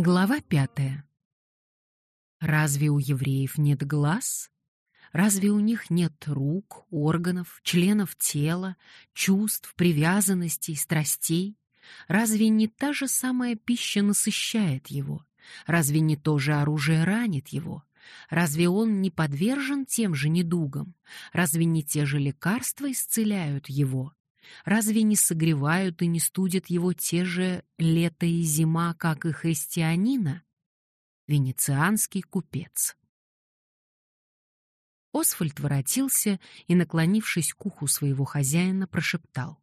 Глава пятая. Разве у евреев нет глаз? Разве у них нет рук, органов, членов тела, чувств, привязанностей, страстей? Разве не та же самая пища насыщает его? Разве не то же оружие ранит его? Разве он не подвержен тем же недугам? Разве не те же лекарства исцеляют его? Разве не согревают и не студят его те же лето и зима, как и христианина? Венецианский купец. Освальд воротился и, наклонившись к уху своего хозяина, прошептал.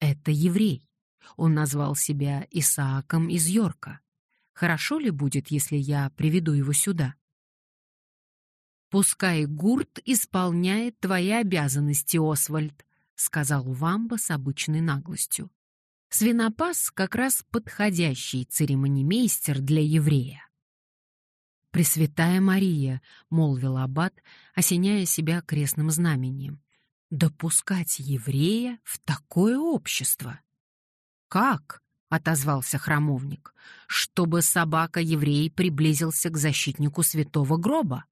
«Это еврей. Он назвал себя Исааком из Йорка. Хорошо ли будет, если я приведу его сюда?» «Пускай Гурт исполняет твои обязанности, Освальд», сказал Вамба с обычной наглостью. Свинопас как раз подходящий церемонимейстер для еврея. Пресвятая Мария, молвил аббат, осеняя себя крестным знамением. Допускать еврея в такое общество? Как? отозвался храмовник. Чтобы собака-еврей приблизился к защитнику святого гроба.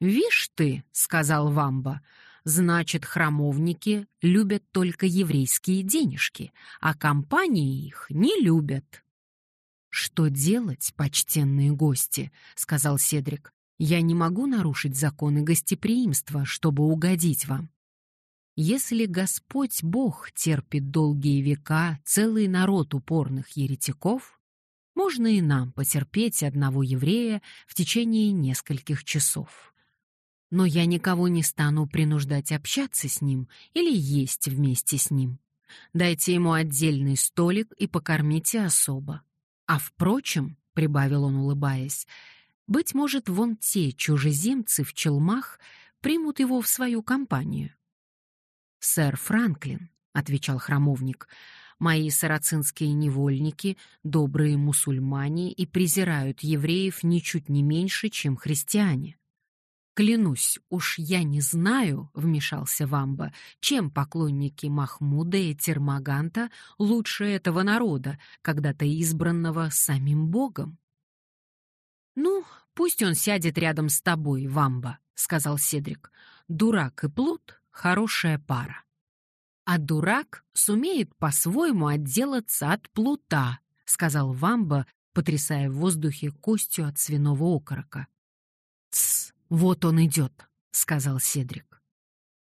«Вишь ты», — сказал Вамба, Значит, храмовники любят только еврейские денежки, а компании их не любят. Что делать, почтенные гости, сказал Седрик. Я не могу нарушить законы гостеприимства, чтобы угодить вам. Если Господь Бог терпит долгие века целый народ упорных еретиков, можно и нам потерпеть одного еврея в течение нескольких часов но я никого не стану принуждать общаться с ним или есть вместе с ним. Дайте ему отдельный столик и покормите особо. А впрочем, — прибавил он, улыбаясь, — быть может, вон те чужеземцы в челмах примут его в свою компанию. «Сэр Франклин», — отвечал храмовник, — «мои сарацинские невольники — добрые мусульмане и презирают евреев ничуть не меньше, чем христиане. Клянусь, уж я не знаю, вмешался Вамба, чем поклонники Махмуда и Термаганта лучше этого народа, когда-то избранного самим Богом. Ну, пусть он сядет рядом с тобой, Вамба, сказал Седрик. Дурак и плут хорошая пара. А дурак сумеет по-своему отделаться от плута, сказал Вамба, потрясая в воздухе костью от свиного окорока. Тсс, «Вот он идет», — сказал Седрик.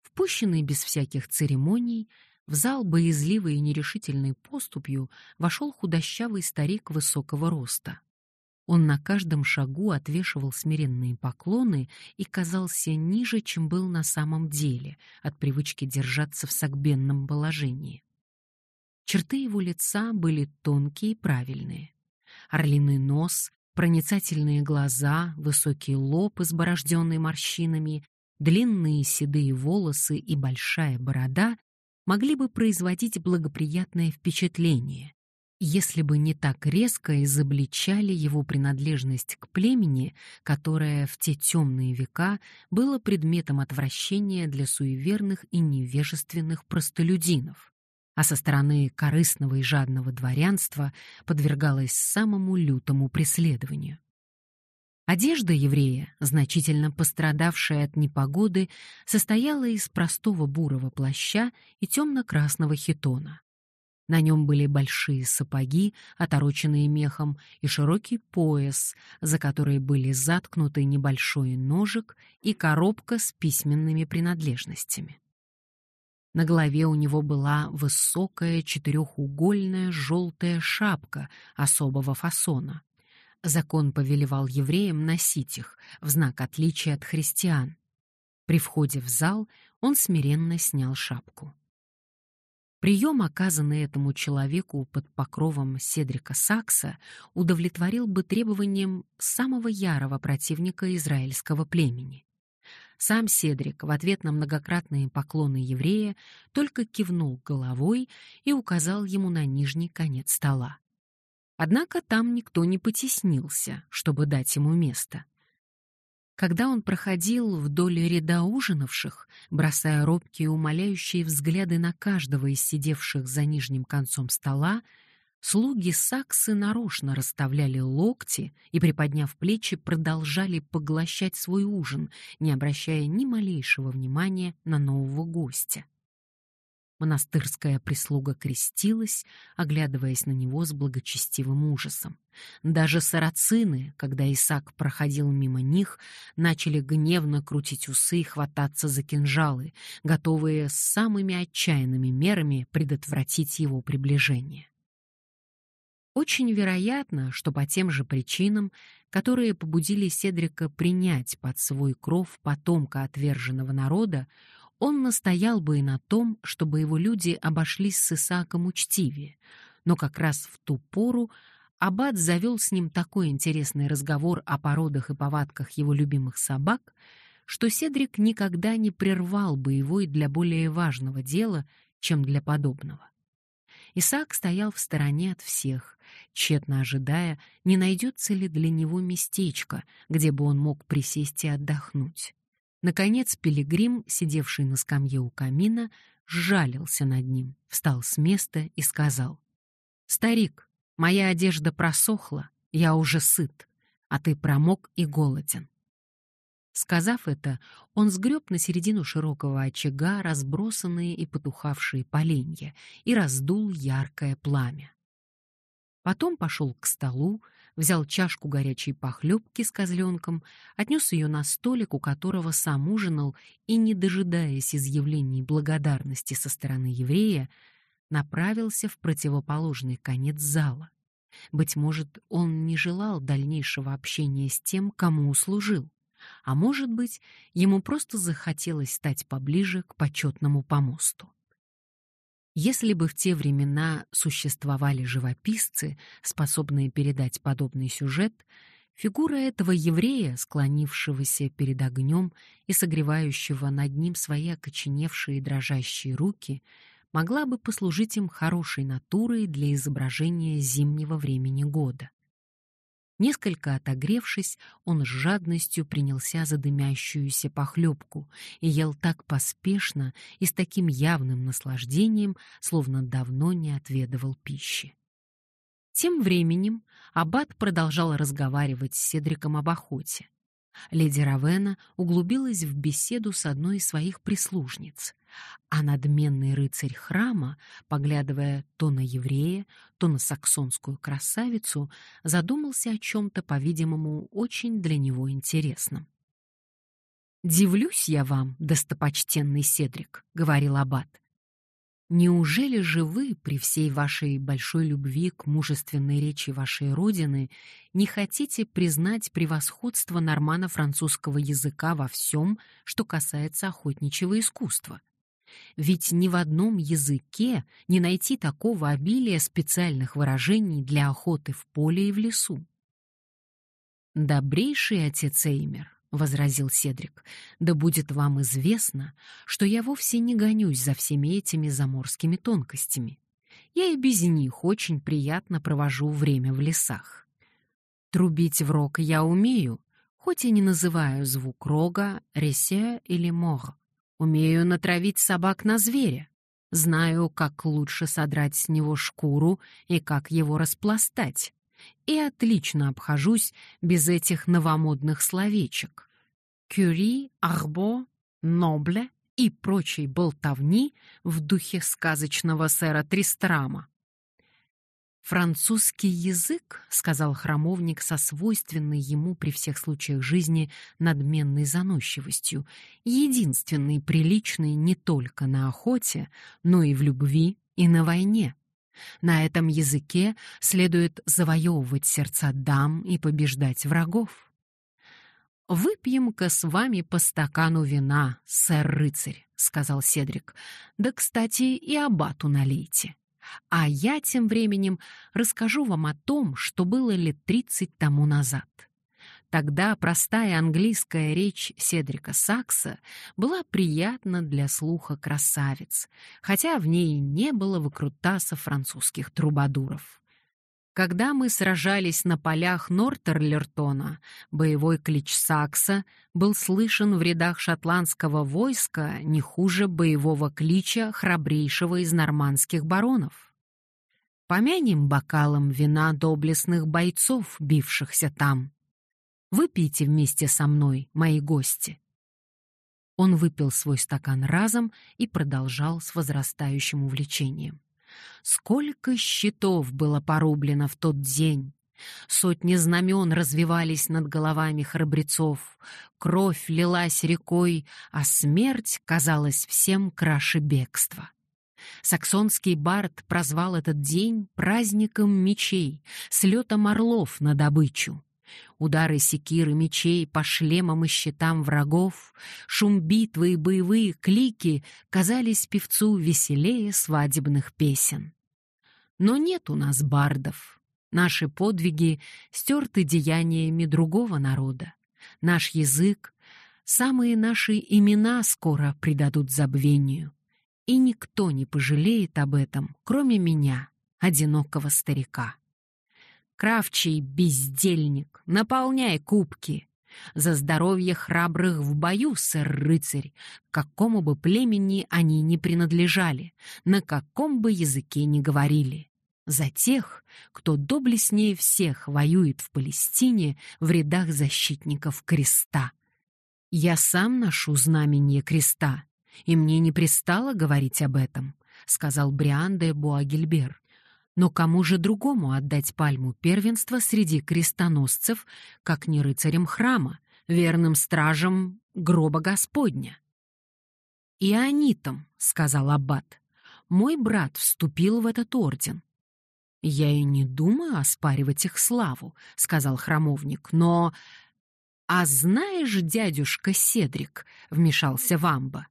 Впущенный без всяких церемоний, в зал боязливой и нерешительной поступью вошел худощавый старик высокого роста. Он на каждом шагу отвешивал смиренные поклоны и казался ниже, чем был на самом деле, от привычки держаться в согбенном положении. Черты его лица были тонкие и правильные. Орлиный нос, Проницательные глаза, высокий лоб, изборожденный морщинами, длинные седые волосы и большая борода могли бы производить благоприятное впечатление, если бы не так резко изобличали его принадлежность к племени, которое в те темные века было предметом отвращения для суеверных и невежественных простолюдинов а со стороны корыстного и жадного дворянства подвергалась самому лютому преследованию. Одежда еврея, значительно пострадавшая от непогоды, состояла из простого бурого плаща и темно-красного хитона. На нем были большие сапоги, отороченные мехом, и широкий пояс, за который были заткнуты небольшой ножик и коробка с письменными принадлежностями. На голове у него была высокая четырехугольная желтая шапка особого фасона. Закон повелевал евреям носить их в знак отличия от христиан. При входе в зал он смиренно снял шапку. Прием, оказанный этому человеку под покровом Седрика Сакса, удовлетворил бы требованиям самого ярого противника израильского племени. Сам Седрик в ответ на многократные поклоны еврея только кивнул головой и указал ему на нижний конец стола. Однако там никто не потеснился, чтобы дать ему место. Когда он проходил вдоль ряда ужинавших, бросая робкие умоляющие взгляды на каждого из сидевших за нижним концом стола, Слуги Саксы нарочно расставляли локти и, приподняв плечи, продолжали поглощать свой ужин, не обращая ни малейшего внимания на нового гостя. Монастырская прислуга крестилась, оглядываясь на него с благочестивым ужасом. Даже сарацины, когда Исаак проходил мимо них, начали гневно крутить усы и хвататься за кинжалы, готовые с самыми отчаянными мерами предотвратить его приближение. Очень вероятно, что по тем же причинам, которые побудили Седрика принять под свой кров потомка отверженного народа, он настоял бы и на том, чтобы его люди обошлись с Исааком учтивее, но как раз в ту пору Аббат завел с ним такой интересный разговор о породах и повадках его любимых собак, что Седрик никогда не прервал бы его и для более важного дела, чем для подобного. Исаак стоял в стороне от всех, тщетно ожидая, не найдется ли для него местечко, где бы он мог присесть и отдохнуть. Наконец пилигрим, сидевший на скамье у камина, сжалился над ним, встал с места и сказал. «Старик, моя одежда просохла, я уже сыт, а ты промок и голоден». Сказав это, он сгреб на середину широкого очага разбросанные и потухавшие поленья и раздул яркое пламя. Потом пошел к столу, взял чашку горячей похлебки с козленком, отнес ее на столик, у которого сам ужинал, и, не дожидаясь изъявлений благодарности со стороны еврея, направился в противоположный конец зала. Быть может, он не желал дальнейшего общения с тем, кому услужил, а может быть, ему просто захотелось стать поближе к почетному помосту. Если бы в те времена существовали живописцы, способные передать подобный сюжет, фигура этого еврея, склонившегося перед огнем и согревающего над ним свои окоченевшие и дрожащие руки, могла бы послужить им хорошей натурой для изображения зимнего времени года. Несколько отогревшись, он с жадностью принялся за дымящуюся похлебку и ел так поспешно и с таким явным наслаждением, словно давно не отведывал пищи. Тем временем Аббат продолжал разговаривать с Седриком об охоте. Леди Равена углубилась в беседу с одной из своих прислужниц, а надменный рыцарь храма, поглядывая то на еврея, то на саксонскую красавицу, задумался о чем-то, по-видимому, очень для него интересном. «Дивлюсь я вам, достопочтенный Седрик», — говорил Аббат. Неужели же вы, при всей вашей большой любви к мужественной речи вашей родины, не хотите признать превосходство нормано-французского языка во всем, что касается охотничьего искусства? Ведь ни в одном языке не найти такого обилия специальных выражений для охоты в поле и в лесу. Добрейший отец Эймер, — возразил Седрик, — «да будет вам известно, что я вовсе не гонюсь за всеми этими заморскими тонкостями. Я и без них очень приятно провожу время в лесах. Трубить в рог я умею, хоть и не называю звук рога ресе или мор. Умею натравить собак на зверя. Знаю, как лучше содрать с него шкуру и как его распластать и отлично обхожусь без этих новомодных словечек. Кюри, арбо, нобле и прочей болтовни в духе сказочного сэра Тристрама. «Французский язык», — сказал храмовник со свойственной ему при всех случаях жизни надменной заносчивостью, единственный приличный не только на охоте, но и в любви и на войне. На этом языке следует завоевывать сердца дам и побеждать врагов. «Выпьем-ка с вами по стакану вина, сэр-рыцарь», — сказал Седрик. «Да, кстати, и абату налейте. А я тем временем расскажу вам о том, что было лет тридцать тому назад. Тогда простая английская речь Седрика Сакса была приятна для слуха красавиц, хотя в ней не было выкрутаса французских трубадуров. Когда мы сражались на полях Нортерлертона, боевой клич Сакса был слышен в рядах шотландского войска не хуже боевого клича храбрейшего из нормандских баронов. Помянем бокалом вина доблестных бойцов, бившихся там. Выпейте вместе со мной, мои гости. Он выпил свой стакан разом и продолжал с возрастающим увлечением. Сколько щитов было порублено в тот день! Сотни знамен развивались над головами храбрецов, кровь лилась рекой, а смерть казалась всем краше бегства. Саксонский бард прозвал этот день праздником мечей, слетом орлов на добычу. Удары секиры мечей по шлемам и щитам врагов, шум битвы и боевые клики казались певцу веселее свадебных песен. Но нет у нас бардов. Наши подвиги стерты деяниями другого народа. Наш язык, самые наши имена скоро предадут забвению и никто не пожалеет об этом, кроме меня, одинокого старика. Кравчий бездельник, наполняй кубки. За здоровье храбрых в бою, сэр-рыцарь, какому бы племени они ни принадлежали, на каком бы языке ни говорили. За тех, кто доблестнее всех воюет в Палестине в рядах защитников креста. Я сам ношу знамение креста, и мне не пристало говорить об этом», — сказал Бриан де Буагильбер. «Но кому же другому отдать пальму первенства среди крестоносцев, как не рыцарям храма, верным стражам гроба Господня?» «И анитам», — сказал Аббат, — «мой брат вступил в этот орден». «Я и не думаю оспаривать их славу», — сказал храмовник, — «но...» «А знаешь, дядюшка Седрик», — вмешался Вамба,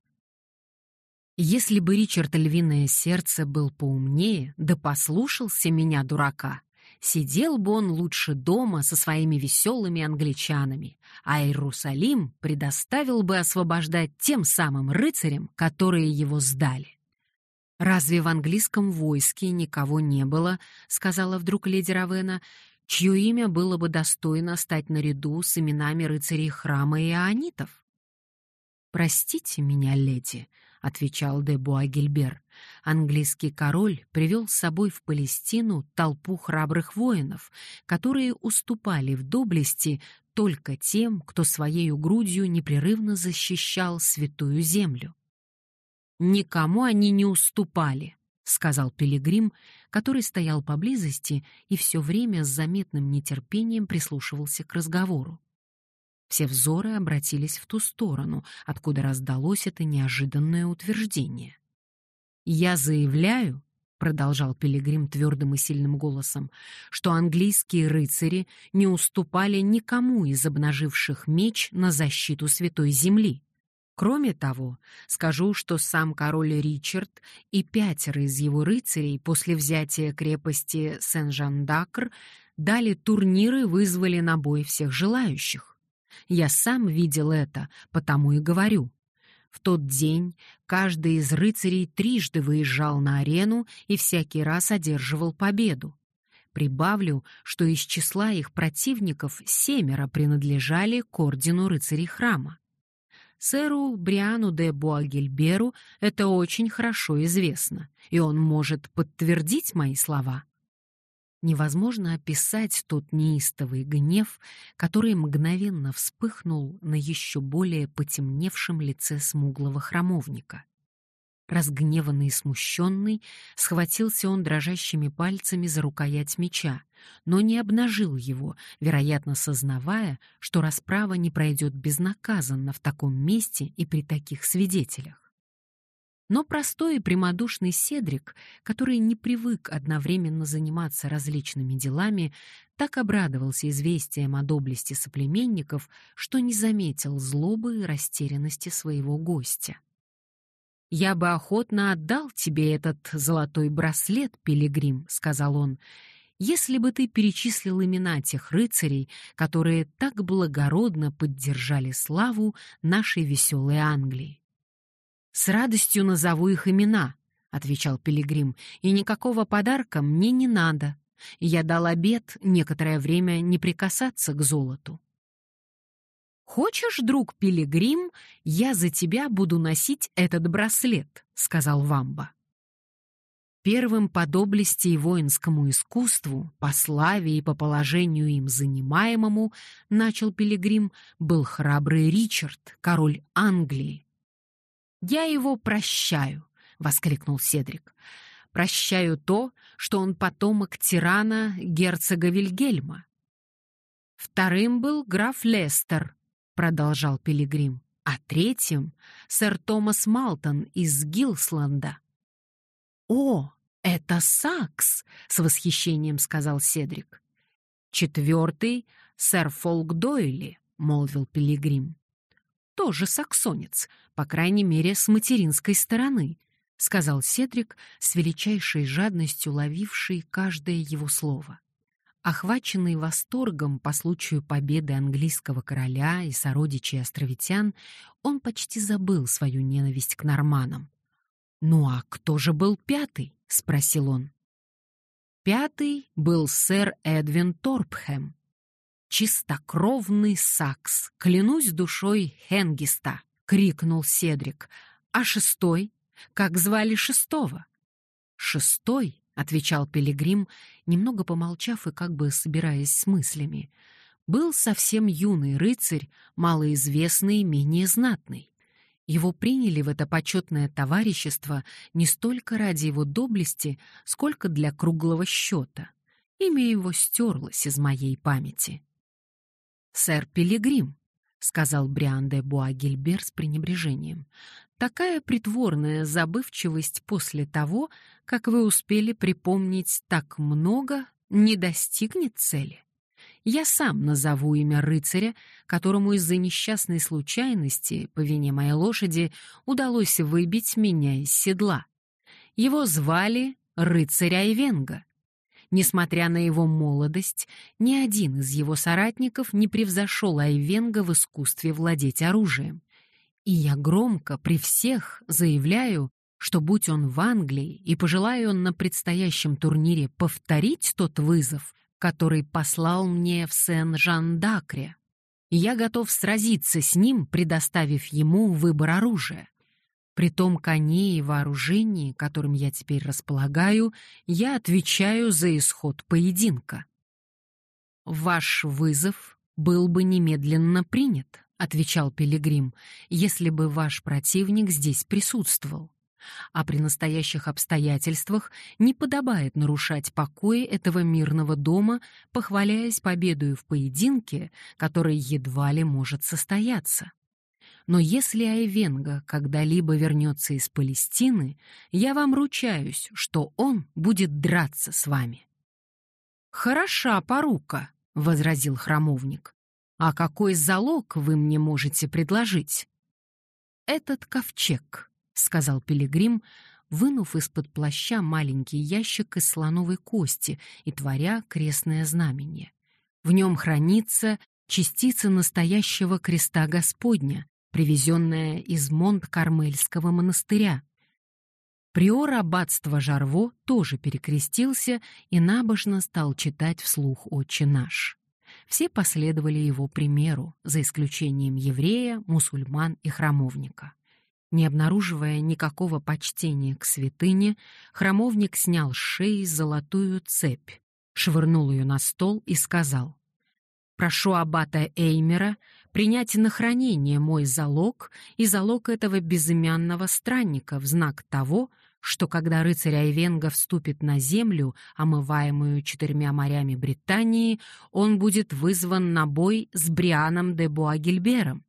если бы Ричард Львиное Сердце был поумнее, да послушался меня, дурака, сидел бы он лучше дома со своими веселыми англичанами, а Иерусалим предоставил бы освобождать тем самым рыцарям, которые его сдали. «Разве в английском войске никого не было, — сказала вдруг леди Равена, — чье имя было бы достойно стать наряду с именами рыцарей храма и аонитов?» «Простите меня, леди», отвечал де Буагильбер. Английский король привел с собой в Палестину толпу храбрых воинов, которые уступали в доблести только тем, кто своей грудью непрерывно защищал святую землю. Никому они не уступали, сказал пилигрим, который стоял поблизости и все время с заметным нетерпением прислушивался к разговору. Все взоры обратились в ту сторону, откуда раздалось это неожиданное утверждение. «Я заявляю», — продолжал Пилигрим твердым и сильным голосом, «что английские рыцари не уступали никому из обнаживших меч на защиту Святой Земли. Кроме того, скажу, что сам король Ричард и пятеро из его рыцарей после взятия крепости Сен-Жан-Дакр дали турниры и вызвали на бой всех желающих. Я сам видел это, потому и говорю. В тот день каждый из рыцарей трижды выезжал на арену и всякий раз одерживал победу. Прибавлю, что из числа их противников семеро принадлежали к ордену рыцарей храма. Сэру Бриану де Буагельберу это очень хорошо известно, и он может подтвердить мои слова. Невозможно описать тот неистовый гнев, который мгновенно вспыхнул на еще более потемневшем лице смуглого храмовника. Разгневанный и смущенный, схватился он дрожащими пальцами за рукоять меча, но не обнажил его, вероятно, сознавая, что расправа не пройдет безнаказанно в таком месте и при таких свидетелях. Но простой и прямодушный Седрик, который не привык одновременно заниматься различными делами, так обрадовался известием о доблести соплеменников, что не заметил злобы и растерянности своего гостя. «Я бы охотно отдал тебе этот золотой браслет, пилигрим», — сказал он, «если бы ты перечислил имена тех рыцарей, которые так благородно поддержали славу нашей веселой Англии. «С радостью назову их имена», — отвечал Пилигрим, «и никакого подарка мне не надо. Я дал обет некоторое время не прикасаться к золоту». «Хочешь, друг Пилигрим, я за тебя буду носить этот браслет», — сказал Вамба. Первым по доблести и воинскому искусству, по славе и по положению им занимаемому, начал Пилигрим, был храбрый Ричард, король Англии. «Я его прощаю», — воскликнул Седрик. «Прощаю то, что он потомок тирана герцога Вильгельма». «Вторым был граф Лестер», — продолжал Пилигрим, «а третьим — сэр Томас Малтон из Гилсланда». «О, это Сакс!» — с восхищением сказал Седрик. «Четвертый — сэр Фолк Дойли», — молвил Пилигрим. «Тоже саксонец, по крайней мере, с материнской стороны», — сказал Седрик, с величайшей жадностью ловивший каждое его слово. Охваченный восторгом по случаю победы английского короля и сородичей островитян, он почти забыл свою ненависть к норманам. «Ну а кто же был пятый?» — спросил он. Пятый был сэр Эдвин Торпхэм. «Чистокровный сакс, клянусь душой Хенгиста!» — крикнул Седрик. «А шестой? Как звали шестого?» «Шестой», — отвечал Пилигрим, немного помолчав и как бы собираясь с мыслями, «был совсем юный рыцарь, малоизвестный, менее знатный. Его приняли в это почетное товарищество не столько ради его доблести, сколько для круглого счета. Имя его стерлось из моей памяти. «Сэр Пилигрим», — сказал Бриан де Буагильбер с пренебрежением, «такая притворная забывчивость после того, как вы успели припомнить так много, не достигнет цели. Я сам назову имя рыцаря, которому из-за несчастной случайности, по вине моей лошади, удалось выбить меня из седла. Его звали рыцарь Айвенга. Несмотря на его молодость, ни один из его соратников не превзошел Айвенга в искусстве владеть оружием. И я громко при всех заявляю, что будь он в Англии и пожелая он на предстоящем турнире повторить тот вызов, который послал мне в Сен-Жан-Дакре. Я готов сразиться с ним, предоставив ему выбор оружия. При том коне и вооружении, которым я теперь располагаю, я отвечаю за исход поединка. Ваш вызов был бы немедленно принят, отвечал Пилигрим, если бы ваш противник здесь присутствовал а при настоящих обстоятельствах не подобает нарушать покой этого мирного дома, похваляясь победою в поединке, который едва ли может состояться. Но если Айвенга когда-либо вернется из Палестины, я вам ручаюсь, что он будет драться с вами. «Хороша порука», — возразил храмовник. «А какой залог вы мне можете предложить?» «Этот ковчег», — сказал Пилигрим, вынув из-под плаща маленький ящик из слоновой кости и творя крестное знамение. В нем хранится частица настоящего креста Господня, привезенная из Монт-Кармельского монастыря. Приор аббатства Жарво тоже перекрестился и набожно стал читать вслух «Отче наш». Все последовали его примеру, за исключением еврея, мусульман и храмовника. Не обнаруживая никакого почтения к святыне, храмовник снял с шеи золотую цепь, швырнул ее на стол и сказал, «Прошу аббата Эймера принять на хранение мой залог и залог этого безымянного странника в знак того, что когда рыцарь Айвенга вступит на землю, омываемую четырьмя морями Британии, он будет вызван на бой с Брианом де Буагильбером,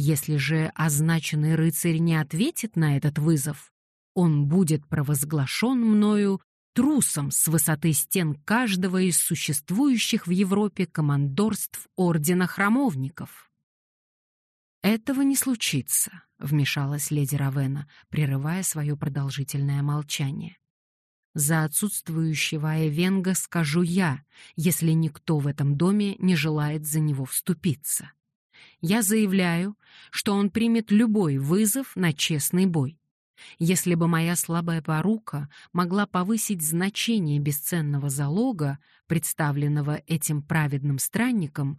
если же означенный рыцарь не ответит на этот вызов, он будет провозглашен мною трусом с высоты стен каждого из существующих в Европе командорств Ордена Храмовников. «Этого не случится», — вмешалась леди Равена, прерывая свое продолжительное молчание. «За отсутствующего Эвенга скажу я, если никто в этом доме не желает за него вступиться». Я заявляю, что он примет любой вызов на честный бой. Если бы моя слабая порука могла повысить значение бесценного залога, представленного этим праведным странником,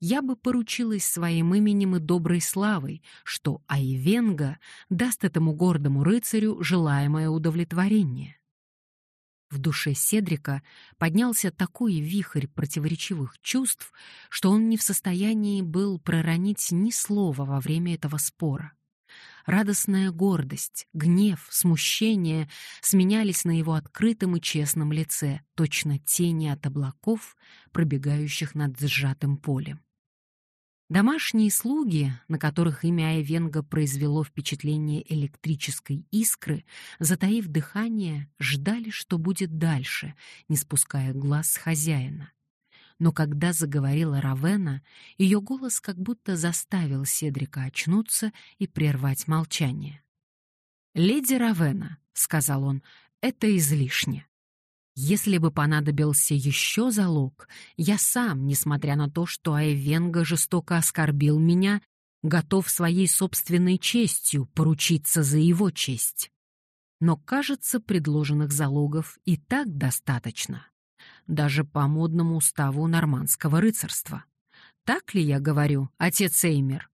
я бы поручилась своим именем и доброй славой, что Айвенга даст этому гордому рыцарю желаемое удовлетворение. В душе Седрика поднялся такой вихрь противоречивых чувств, что он не в состоянии был проронить ни слова во время этого спора. Радостная гордость, гнев, смущение сменялись на его открытом и честном лице, точно тени от облаков, пробегающих над сжатым полем. Домашние слуги, на которых имя Айвенга произвело впечатление электрической искры, затаив дыхание, ждали, что будет дальше, не спуская глаз с хозяина. Но когда заговорила Равена, ее голос как будто заставил Седрика очнуться и прервать молчание. «Леди Равена», — сказал он, — «это излишне. Если бы понадобился еще залог, я сам, несмотря на то, что Айвенга жестоко оскорбил меня, готов своей собственной честью поручиться за его честь. Но, кажется, предложенных залогов и так достаточно. Даже по модному уставу нормандского рыцарства. Так ли я говорю, отец Эймер?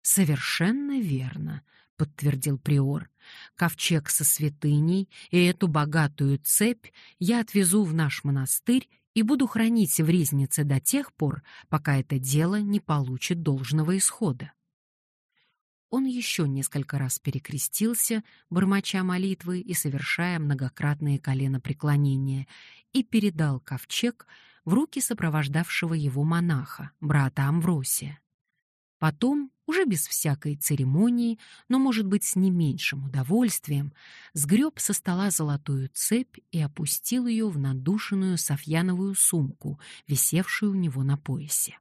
Совершенно верно, — подтвердил приор. «Ковчег со святыней и эту богатую цепь я отвезу в наш монастырь и буду хранить в ризнице до тех пор, пока это дело не получит должного исхода». Он еще несколько раз перекрестился, бормоча молитвы и совершая многократные коленопреклонения, и передал ковчег в руки сопровождавшего его монаха, брата Амвросия. Потом уже без всякой церемонии, но, может быть, с не меньшим удовольствием, сгреб со стола золотую цепь и опустил ее в надушенную софьяновую сумку, висевшую у него на поясе.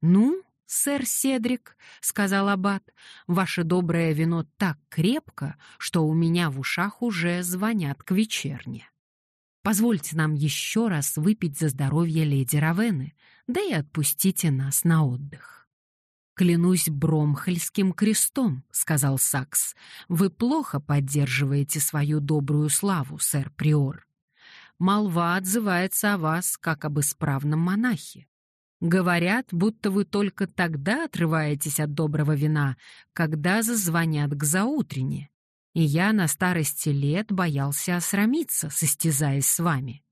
«Ну, сэр Седрик», — сказал аббат, — «ваше доброе вино так крепко, что у меня в ушах уже звонят к вечерне. Позвольте нам еще раз выпить за здоровье леди Равены, да и отпустите нас на отдых». «Клянусь Бромхельским крестом», — сказал Сакс. «Вы плохо поддерживаете свою добрую славу, сэр Приор. Молва отзывается о вас, как об исправном монахе. Говорят, будто вы только тогда отрываетесь от доброго вина, когда зазвонят к заутренне. И я на старости лет боялся осрамиться, состязаясь с вами.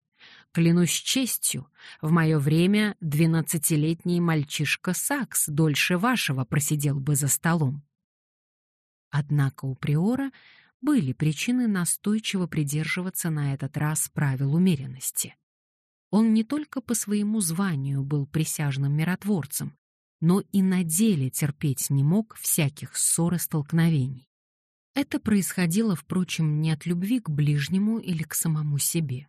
Клянусь честью, в мое время двенадцатилетний мальчишка Сакс дольше вашего просидел бы за столом. Однако у Приора были причины настойчиво придерживаться на этот раз правил умеренности. Он не только по своему званию был присяжным миротворцем, но и на деле терпеть не мог всяких ссор и столкновений. Это происходило, впрочем, не от любви к ближнему или к самому себе.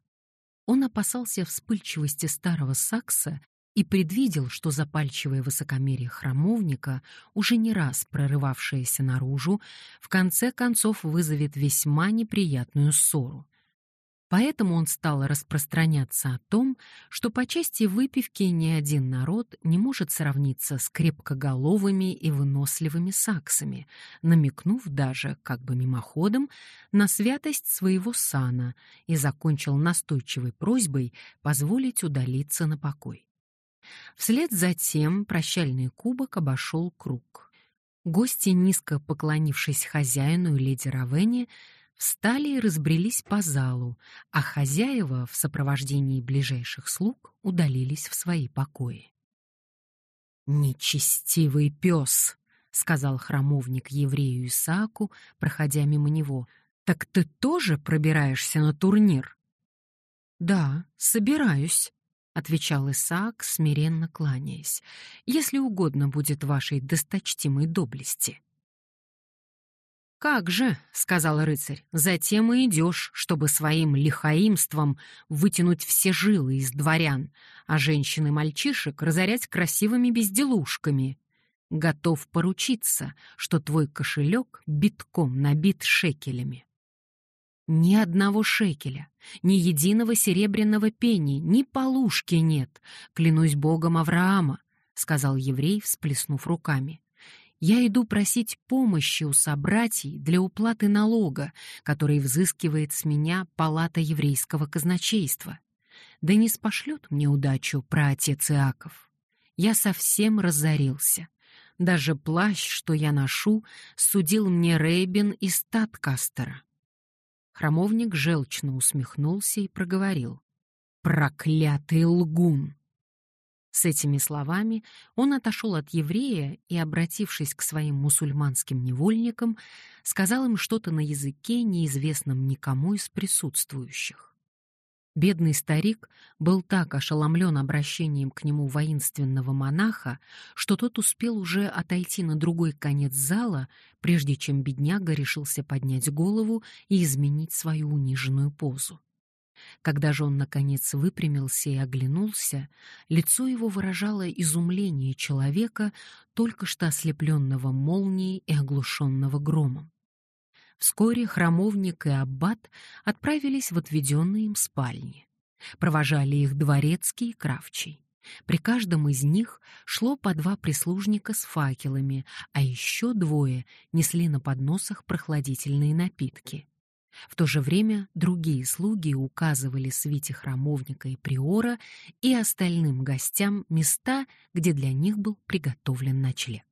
Он опасался вспыльчивости старого Сакса и предвидел, что запальчивое высокомерие храмовника, уже не раз прорывавшееся наружу, в конце концов вызовет весьма неприятную ссору. Поэтому он стал распространяться о том, что по части выпивки ни один народ не может сравниться с крепкоголовыми и выносливыми саксами, намекнув даже, как бы мимоходом, на святость своего сана и закончил настойчивой просьбой позволить удалиться на покой. Вслед за тем прощальный кубок обошел круг. Гости, низко поклонившись хозяину и леди Равене, встали и разбрелись по залу, а хозяева в сопровождении ближайших слуг удалились в свои покои. «Нечестивый пес!» — сказал храмовник еврею Исааку, проходя мимо него. «Так ты тоже пробираешься на турнир?» «Да, собираюсь», — отвечал Исаак, смиренно кланяясь, «если угодно будет вашей досточтимой доблести». «Как же», — сказал рыцарь, — «затем и идешь, чтобы своим лихаимством вытянуть все жилы из дворян, а женщин и мальчишек разорять красивыми безделушками. Готов поручиться, что твой кошелек битком набит шекелями». Ни одного шекеля, ни единого серебряного пени, ни полушки нет, клянусь богом Авраама, — сказал еврей, всплеснув руками я иду просить помощи у собратьей для уплаты налога, который взыскивает с меня палата еврейского казначейства. Да не спошлет мне удачу про отец Иаков. Я совсем разорился. Даже плащ, что я ношу, судил мне Рейбин из Таткастера. Храмовник желчно усмехнулся и проговорил. «Проклятый лгун!» С этими словами он отошел от еврея и, обратившись к своим мусульманским невольникам, сказал им что-то на языке, неизвестном никому из присутствующих. Бедный старик был так ошеломлен обращением к нему воинственного монаха, что тот успел уже отойти на другой конец зала, прежде чем бедняга решился поднять голову и изменить свою униженную позу. Когда же он, наконец, выпрямился и оглянулся, лицо его выражало изумление человека, только что ослепленного молнией и оглушенного громом. Вскоре храмовник и аббат отправились в отведенные им спальни. Провожали их дворецкий и кравчий. При каждом из них шло по два прислужника с факелами, а еще двое несли на подносах прохладительные напитки. В то же время другие слуги указывали свите храмовника и приора и остальным гостям места, где для них был приготовлен ночлег.